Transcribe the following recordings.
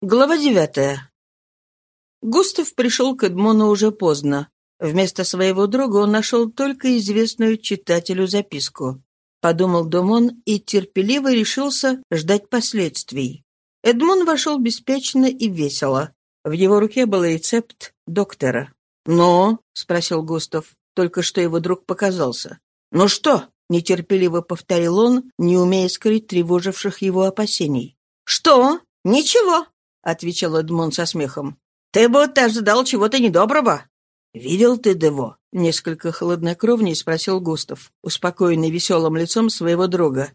Глава девятая. Густав пришел к Эдмону уже поздно. Вместо своего друга он нашел только известную читателю записку. Подумал Думон и терпеливо решился ждать последствий. Эдмон вошел беспечно и весело. В его руке был рецепт доктора. «Ну?» — спросил Густав. Только что его друг показался. «Ну что?» — нетерпеливо повторил он, не умея скрыть тревоживших его опасений. «Что? Ничего!» — отвечал Эдмон со смехом. «Ты будто ожидал чего-то недоброго». «Видел ты Дево?» — несколько холоднокровней спросил Густав, успокоенный веселым лицом своего друга.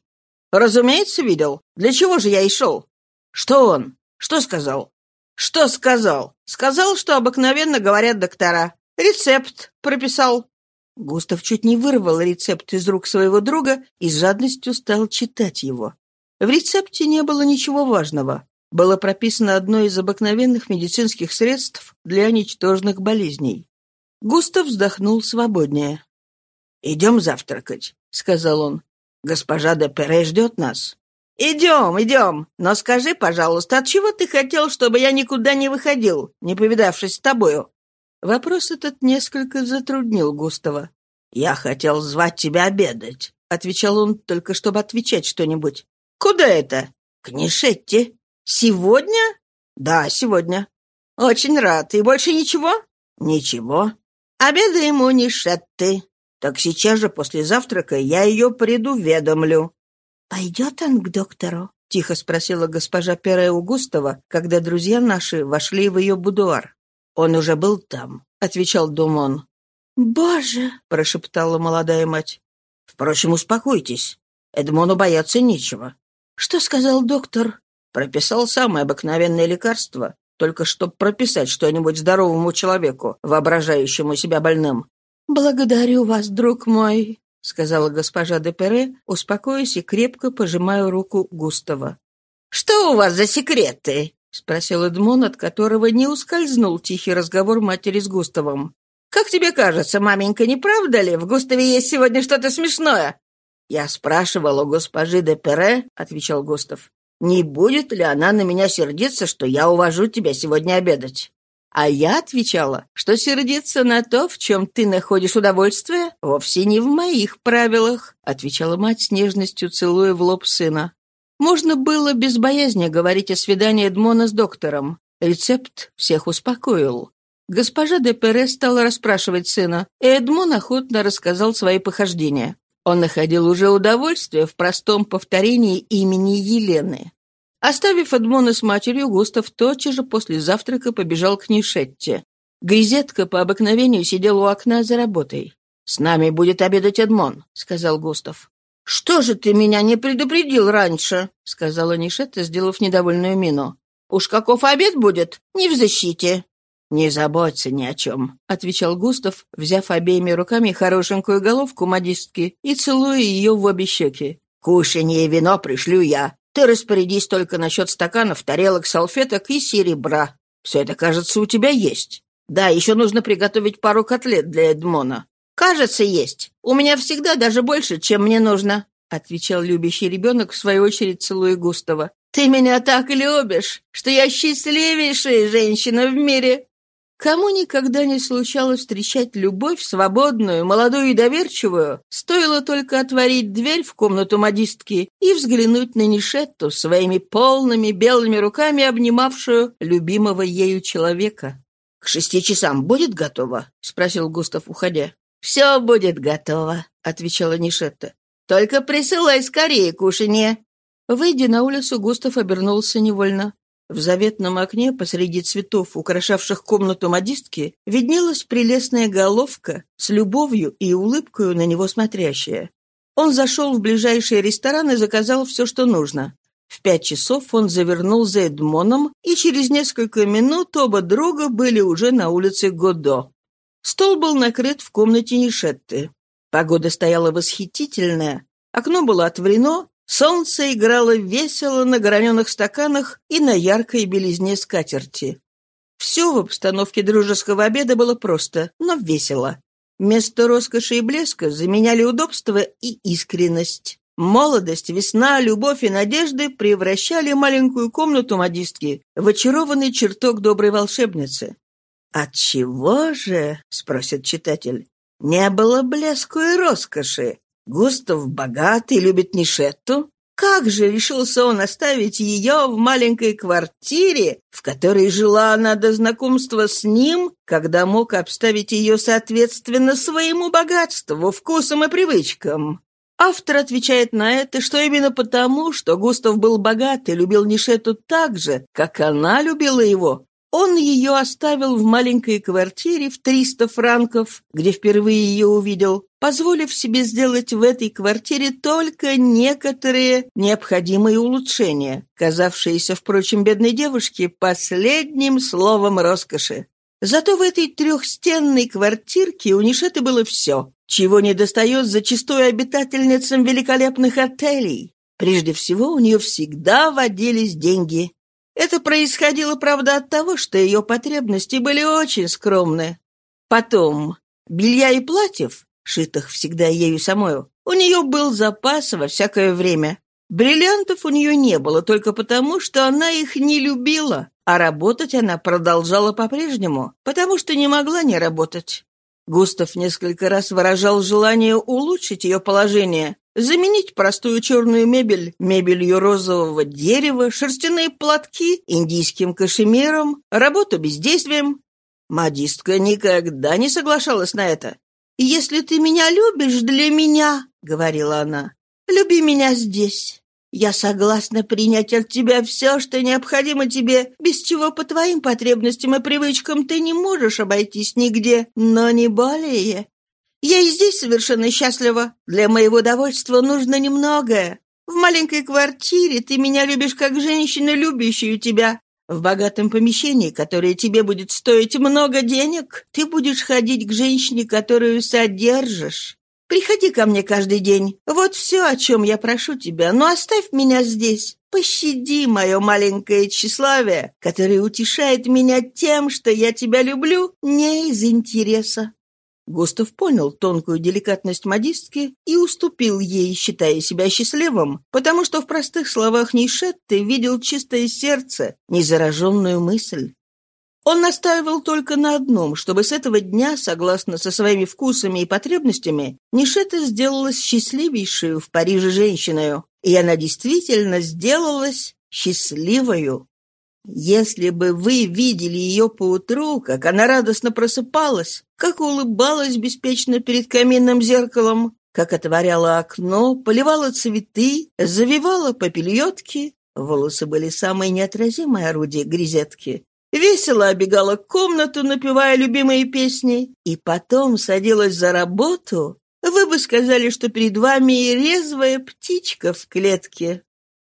«Разумеется, видел. Для чего же я и шел?» «Что он? Что сказал?» «Что сказал? Сказал, что обыкновенно говорят доктора. Рецепт прописал». Густав чуть не вырвал рецепт из рук своего друга и с жадностью стал читать его. В рецепте не было ничего важного было прописано одно из обыкновенных медицинских средств для ничтожных болезней. Густав вздохнул свободнее. «Идем завтракать», — сказал он. «Госпожа де Пере ждет нас». «Идем, идем. Но скажи, пожалуйста, от чего ты хотел, чтобы я никуда не выходил, не повидавшись с тобою?» Вопрос этот несколько затруднил Густава. «Я хотел звать тебя обедать», — отвечал он, только чтобы отвечать что-нибудь. «Куда это?» «К Нишетте». «Сегодня?» «Да, сегодня». «Очень рад. И больше ничего?» «Ничего». «Обедаем у Нишетты. Так сейчас же после завтрака я ее предуведомлю». «Пойдет он к доктору?» — тихо спросила госпожа Пере Густава, когда друзья наши вошли в ее будуар. «Он уже был там», — отвечал Думон. «Боже!» — прошептала молодая мать. «Впрочем, успокойтесь. Эдмону бояться нечего». «Что сказал доктор?» Прописал самое обыкновенное лекарство, только чтобы прописать что-нибудь здоровому человеку, воображающему себя больным. «Благодарю вас, друг мой», — сказала госпожа де Пере, успокоясь и крепко пожимая руку Густава. «Что у вас за секреты?» — спросил Эдмон, от которого не ускользнул тихий разговор матери с Густавом. «Как тебе кажется, маменька, не правда ли? В Густаве есть сегодня что-то смешное?» «Я спрашивал у госпожи де Пере», — отвечал Густав. Не будет ли она на меня сердиться, что я увожу тебя сегодня обедать?» А я отвечала, что сердиться на то, в чем ты находишь удовольствие, вовсе не в моих правилах, отвечала мать с нежностью, целуя в лоб сына. Можно было без боязни говорить о свидании Эдмона с доктором. Рецепт всех успокоил. Госпожа де Пере стала расспрашивать сына, и Эдмон охотно рассказал свои похождения. Он находил уже удовольствие в простом повторении имени Елены. Оставив Эдмона с матерью, Густав тотчас же после завтрака побежал к Нишетте. Гризетка по обыкновению сидела у окна за работой. «С нами будет обедать Эдмон», — сказал Густав. «Что же ты меня не предупредил раньше?» — сказала Нишетта, сделав недовольную мину. «Уж каков обед будет, не в защите». «Не заботься ни о чем», — отвечал Густав, взяв обеими руками хорошенькую головку модистки и целуя ее в обе щеки. «Кушанье и вино пришлю я. Ты распорядись только насчет стаканов, тарелок, салфеток и серебра. Все это, кажется, у тебя есть. Да, еще нужно приготовить пару котлет для Эдмона. Кажется, есть. У меня всегда даже больше, чем мне нужно», — отвечал любящий ребенок, в свою очередь целуя Густава. «Ты меня так любишь, что я счастливейшая женщина в мире!» Кому никогда не случалось встречать любовь свободную, молодую и доверчивую, стоило только отворить дверь в комнату модистки и взглянуть на Нишетту своими полными белыми руками, обнимавшую любимого ею человека. «К шести часам будет готово?» — спросил Густав, уходя. «Все будет готово», — отвечала Нишетта. «Только присылай скорее кушанье». Выйдя на улицу, Густав обернулся невольно. В заветном окне посреди цветов, украшавших комнату модистки, виднелась прелестная головка с любовью и улыбкой на него смотрящая. Он зашел в ближайший ресторан и заказал все, что нужно. В пять часов он завернул за Эдмоном, и через несколько минут оба друга были уже на улице Годо. Стол был накрыт в комнате Нишетты. Погода стояла восхитительная, окно было отворено, Солнце играло весело на граненых стаканах и на яркой белизне скатерти. Все в обстановке дружеского обеда было просто, но весело. Место роскоши и блеска заменяли удобство и искренность. Молодость, весна, любовь и надежды превращали маленькую комнату модистки в очарованный чертог доброй волшебницы. «Отчего же, — спросит читатель, — не было блеску и роскоши? Густав богатый, любит Нишетту, как же решился он оставить ее в маленькой квартире, в которой жила она до знакомства с ним, когда мог обставить ее соответственно своему богатству, вкусам и привычкам? Автор отвечает на это, что именно потому, что Густав был богат и любил Нишету так же, как она любила его, он ее оставил в маленькой квартире в 300 франков, где впервые ее увидел, позволив себе сделать в этой квартире только некоторые необходимые улучшения, казавшиеся, впрочем, бедной девушке последним словом роскоши. Зато в этой трехстенной квартирке у Нишеты было все, чего не достает зачастую обитательницам великолепных отелей. Прежде всего, у нее всегда водились деньги. Это происходило, правда, от того, что ее потребности были очень скромны. Потом, белья и платьев, шитых всегда ею самою, у нее был запас во всякое время. Бриллиантов у нее не было только потому, что она их не любила, а работать она продолжала по-прежнему, потому что не могла не работать. Густав несколько раз выражал желание улучшить ее положение, заменить простую черную мебель мебелью розового дерева, шерстяные платки индийским кашемиром, работу бездействием. Модистка никогда не соглашалась на это. «Если ты меня любишь для меня, — говорила она, — люби меня здесь». Я согласна принять от тебя все, что необходимо тебе, без чего по твоим потребностям и привычкам ты не можешь обойтись нигде, но не более. Я и здесь совершенно счастлива. Для моего довольства нужно немногое. В маленькой квартире ты меня любишь как женщину, любящую тебя. В богатом помещении, которое тебе будет стоить много денег, ты будешь ходить к женщине, которую содержишь. Приходи ко мне каждый день. Вот все, о чем я прошу тебя. Но оставь меня здесь. Пощади мое маленькое тщеславие, которое утешает меня тем, что я тебя люблю не из интереса». Густав понял тонкую деликатность модистки и уступил ей, считая себя счастливым, потому что в простых словах Нейшетты видел чистое сердце, незараженную мысль. Он настаивал только на одном, чтобы с этого дня, согласно со своими вкусами и потребностями, Нишета сделалась счастливейшей в Париже женщиной, и она действительно сделалась счастливою. Если бы вы видели ее поутру, как она радостно просыпалась, как улыбалась беспечно перед каминным зеркалом, как отворяла окно, поливала цветы, завивала попельотки, волосы были самое неотразимое орудие грезетки, весело обегала комнату, напевая любимые песни, и потом садилась за работу, вы бы сказали, что перед вами резвая птичка в клетке.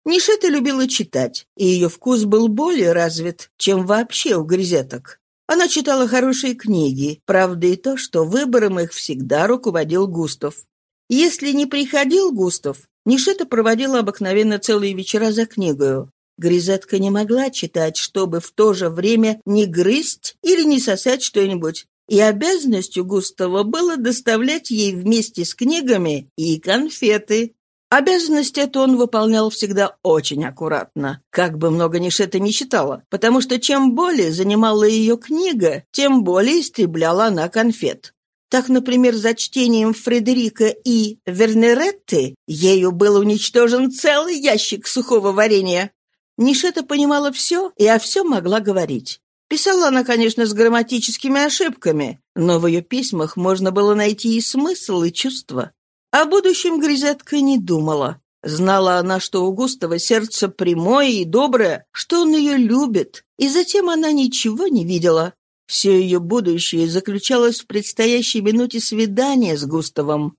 Нишета любила читать, и ее вкус был более развит, чем вообще у грезеток. Она читала хорошие книги, правда и то, что выбором их всегда руководил Густав. Если не приходил Густав, Нишета проводила обыкновенно целые вечера за книгою. Гризетка не могла читать, чтобы в то же время не грызть или не сосать что-нибудь, и обязанностью Густава было доставлять ей вместе с книгами и конфеты. Обязанность эту он выполнял всегда очень аккуратно, как бы много Нишета не читала, потому что чем более занимала ее книга, тем более истребляла она конфет. Так, например, за чтением Фредерика и Вернеретты ею был уничтожен целый ящик сухого варенья. Нишета понимала все и о всем могла говорить. Писала она, конечно, с грамматическими ошибками, но в ее письмах можно было найти и смысл, и чувство. О будущем Гризетка не думала. Знала она, что у Густава сердце прямое и доброе, что он ее любит, и затем она ничего не видела. Все ее будущее заключалось в предстоящей минуте свидания с Густавом.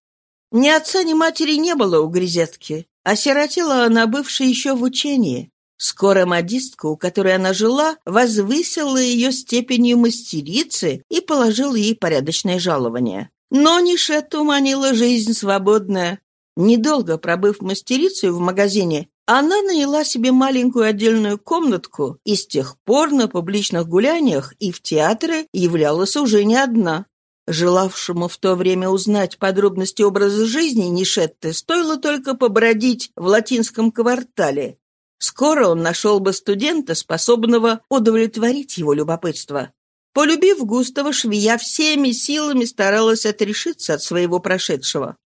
Ни отца, ни матери не было у Гризетки, а сиротела она, бывшая еще в учении. Скоро модистка, у которой она жила, возвысила ее степенью мастерицы и положила ей порядочное жалование. Но Нишету манила жизнь свободная. Недолго пробыв мастерицей в магазине, она наняла себе маленькую отдельную комнатку и с тех пор на публичных гуляниях и в театре являлась уже не одна. Желавшему в то время узнать подробности образа жизни Нишетты стоило только побродить в латинском квартале. Скоро он нашел бы студента, способного удовлетворить его любопытство. Полюбив Густава, швея всеми силами старалась отрешиться от своего прошедшего.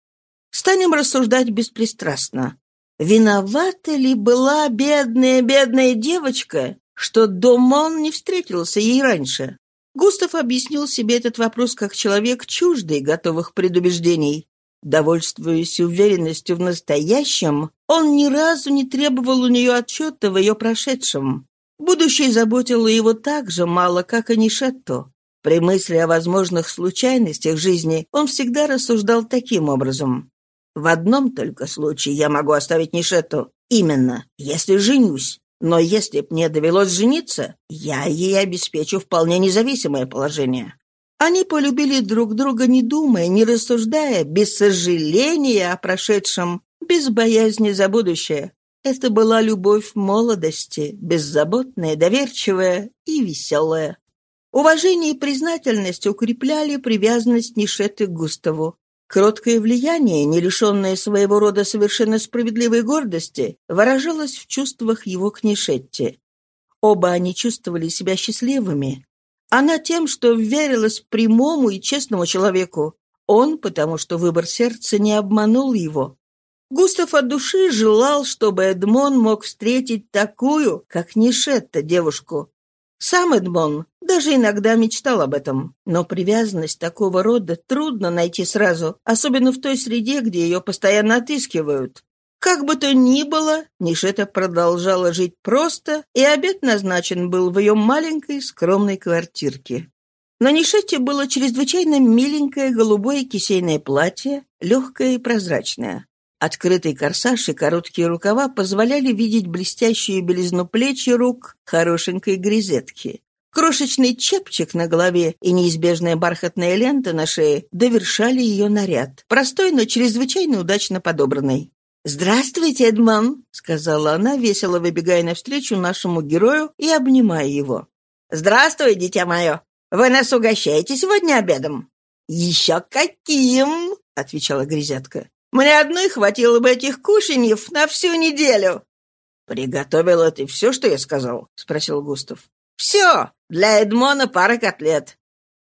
Станем рассуждать беспристрастно. Виновата ли была бедная-бедная девочка, что Домон не встретился ей раньше? Густав объяснил себе этот вопрос как человек чуждый готовых предубеждений. Довольствуясь уверенностью в настоящем, он ни разу не требовал у нее отчета в ее прошедшем. Будущее заботило его так же мало, как и Нишетто. При мысли о возможных случайностях жизни он всегда рассуждал таким образом. «В одном только случае я могу оставить Нишетту. Именно, если женюсь. Но если б мне довелось жениться, я ей обеспечу вполне независимое положение. Они полюбили друг друга, не думая, не рассуждая, без сожаления о прошедшем, без боязни за будущее. Это была любовь молодости, беззаботная, доверчивая и веселая. Уважение и признательность укрепляли привязанность Нишеты к Густаву. Кроткое влияние, не лишенное своего рода совершенно справедливой гордости, выражалось в чувствах его к Нишетте. Оба они чувствовали себя счастливыми. Она тем, что верилась прямому и честному человеку. Он, потому что выбор сердца не обманул его. Густав от души желал, чтобы Эдмон мог встретить такую, как Нишетта, девушку, сам Эдмон даже иногда мечтал об этом, но привязанность такого рода трудно найти сразу, особенно в той среде, где ее постоянно отыскивают. Как бы то ни было, Нишета продолжала жить просто, и обед назначен был в ее маленькой скромной квартирке. На Нишете было чрезвычайно миленькое голубое кисейное платье, легкое и прозрачное. Открытый корсаж и короткие рукава позволяли видеть блестящую белизну плеч и рук хорошенькой грезетки. Крошечный чепчик на голове и неизбежная бархатная лента на шее довершали ее наряд, простой, но чрезвычайно удачно подобранный. «Здравствуйте, Эдман!» — сказала она, весело выбегая навстречу нашему герою и обнимая его. «Здравствуй, дитя мое! Вы нас угощаете сегодня обедом?» «Еще каким!» — отвечала грязятка. Мне одной хватило бы этих кушаньев на всю неделю». «Приготовила ты все, что я сказал?» — спросил Густав. «Все. Для Эдмона пара котлет».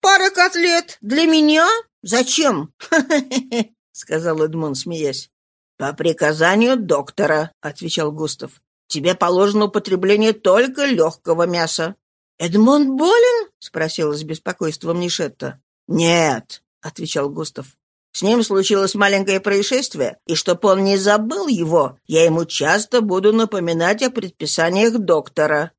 «Пара котлет? Для меня? Зачем?» — сказал Эдмон, смеясь. «По приказанию доктора», — отвечал Густав. «Тебе положено употребление только легкого мяса». «Эдмон болен?» — спросила с беспокойством Нишетта. «Нет», — отвечал Густав. С ним случилось маленькое происшествие, и чтоб он не забыл его, я ему часто буду напоминать о предписаниях доктора.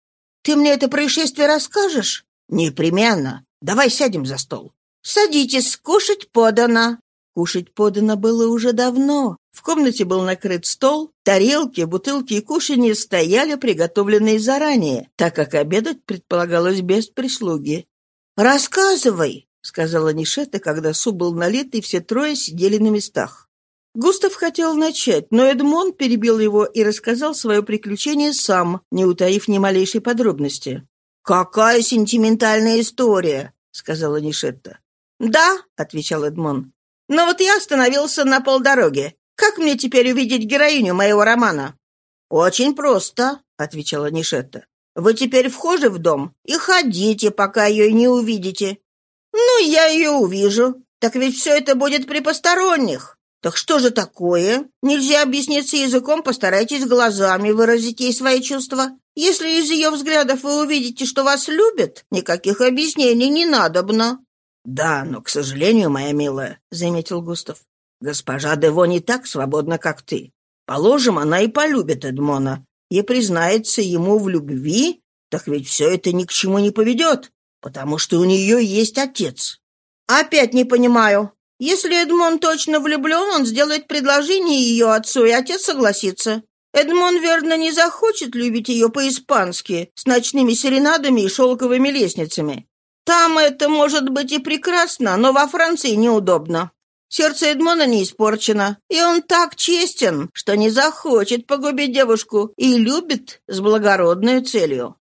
Ты мне это происшествие расскажешь? Непременно. Давай сядем за стол. Садитесь, кушать подано. Кушать подано было уже давно. В комнате был накрыт стол, тарелки, бутылки и кушанья стояли, приготовленные заранее, так как обедать предполагалось без прислуги. «Рассказывай», — сказала Нишета, когда суп был налит, и все трое сидели на местах. Густав хотел начать, но Эдмон перебил его и рассказал свое приключение сам, не утаив ни малейшей подробности. «Какая сентиментальная история!» — сказала Нишетта. «Да», — отвечал Эдмон. «Но вот я остановился на полдороге. Как мне теперь увидеть героиню моего романа?» «Очень просто», — отвечала Нишетта. «Вы теперь вхожи в дом и ходите, пока ее не увидите. «Ну, я ее увижу. Так ведь все это будет при посторонних. Так что же такое? Нельзя объясниться языком, постарайтесь глазами выразить ей свои чувства. Если из ее взглядов вы увидите, что вас любят, никаких объяснений не надобно». «Да, но, к сожалению, моя милая», — заметил Густав, «госпожа Дево не так свободна, как ты. Положим, она и полюбит Эдмона, и признается ему в любви, так ведь все это ни к чему не поведет. Потому что у нее есть отец. Опять не понимаю. Если Эдмон точно влюблен, он сделает предложение ее отцу, и отец согласится. Эдмон, верно, не захочет любить ее по-испански, с ночными серенадами и шелковыми лестницами. Там это может быть и прекрасно, но во Франции неудобно. Сердце Эдмона не испорчено, и он так честен, что не захочет погубить девушку и любит с благородной целью.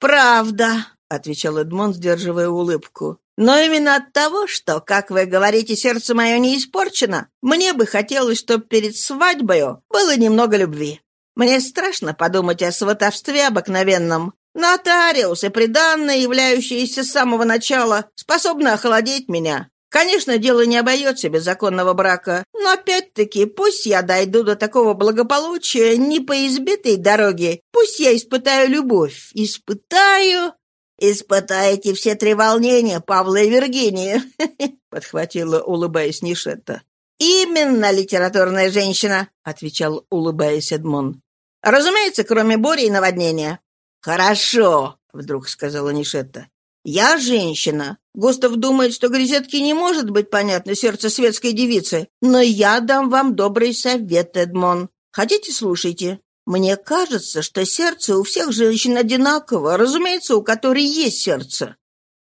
«Правда», — отвечал Эдмон, сдерживая улыбку. Но именно от того, что, как вы говорите, сердце мое не испорчено, мне бы хотелось, чтобы перед свадьбой было немного любви. Мне страшно подумать о сватовстве обыкновенном. Нотариус и приданное, являющиеся с самого начала, способны охладить меня. Конечно, дело не обойдется без законного брака, но опять-таки пусть я дойду до такого благополучия не по избитой дороге, пусть я испытаю любовь, испытаю... «Испытаете все три волнения, Павла и Виргинии», — подхватила, улыбаясь Нишетта. «Именно литературная женщина», — отвечал, улыбаясь Эдмон. «Разумеется, кроме бури и наводнения». «Хорошо», — вдруг сказала Нишетта. «Я женщина. Густав думает, что Грезетке не может быть понятно сердце светской девицы, но я дам вам добрый совет, Эдмон. Хотите, слушайте. Мне кажется, что сердце у всех женщин одинаково, разумеется, у которой есть сердце.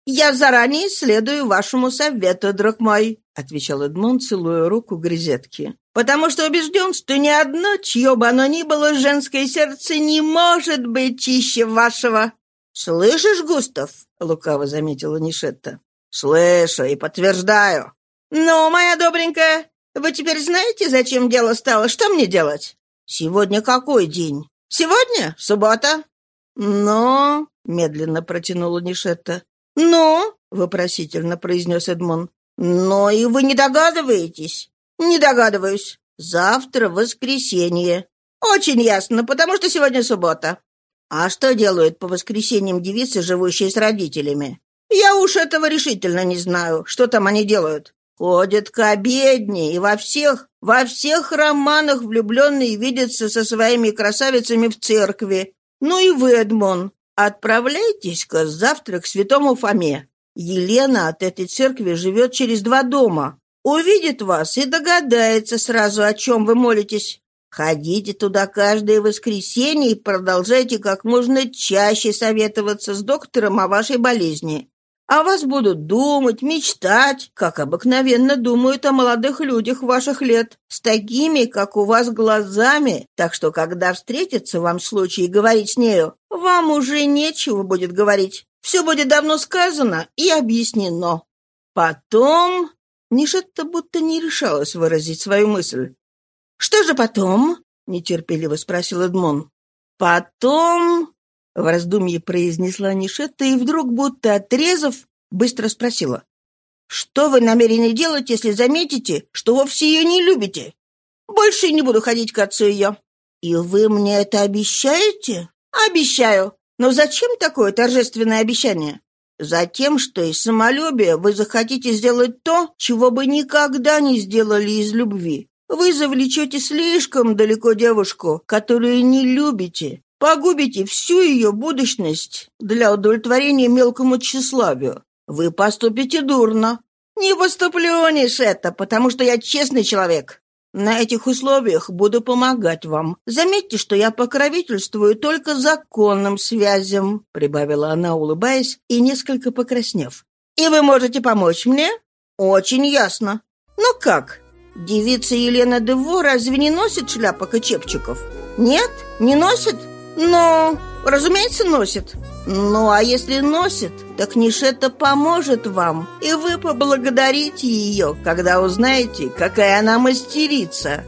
Я заранее следую вашему совету, друг мой, отвечал Эдмон, целуя руку Грезетки. «Потому что убежден, что ни одно, чье бы оно ни было, женское сердце не может быть чище вашего. «Слышишь, Густав?» — лукаво заметила Нишетта. «Слышу и подтверждаю». «Ну, моя добренькая, вы теперь знаете, зачем дело стало? Что мне делать?» «Сегодня какой день?» «Сегодня? Суббота?» «Но...» — медленно протянула Нишетта. «Но...» — вопросительно произнес Эдмон. «Но и вы не догадываетесь?» «Не догадываюсь. Завтра воскресенье». «Очень ясно, потому что сегодня суббота». А что делают по воскресеньям девицы, живущие с родителями? Я уж этого решительно не знаю, что там они делают. Ходят к обедне, и во всех, во всех романах влюбленные видятся со своими красавицами в церкви. Ну и вы, Эдмон, отправляйтесь-ка завтра к святому Фоме. Елена от этой церкви живет через два дома. Увидит вас и догадается сразу, о чем вы молитесь. Ходите туда каждое воскресенье и продолжайте как можно чаще советоваться с доктором о вашей болезни. О вас будут думать, мечтать, как обыкновенно думают о молодых людях ваших лет, с такими, как у вас, глазами, так что, когда встретится вам случай говорить с нею, вам уже нечего будет говорить. Все будет давно сказано и объяснено. Потом... Нишетта будто не решалась выразить свою мысль. «Что же потом?» — нетерпеливо спросил Эдмон. «Потом...» — в раздумье произнесла Нишетта и вдруг, будто отрезав, быстро спросила. «Что вы намерены делать, если заметите, что вовсе ее не любите? Больше не буду ходить к отцу ее». «И вы мне это обещаете?» «Обещаю. Но зачем такое торжественное обещание?» «Затем, что из самолюбия вы захотите сделать то, чего бы никогда не сделали из любви. Вы завлечете слишком далеко девушку, которую не любите, погубите всю ее будущность для удовлетворения мелкому тщеславию. Вы поступите дурно. Не поступлю, это, потому что я честный человек. На этих условиях буду помогать вам. Заметьте, что я покровительствую только законным связям», — прибавила она, улыбаясь и несколько покраснев. «И вы можете помочь мне?» «Очень ясно. Но как? Девица Елена Дево разве не носит шляпок и чепчиков? Нет? Не носит? Ну, разумеется, носит. Ну, а если носит, так Нишета поможет вам, и вы поблагодарите ее, когда узнаете, какая она мастерица.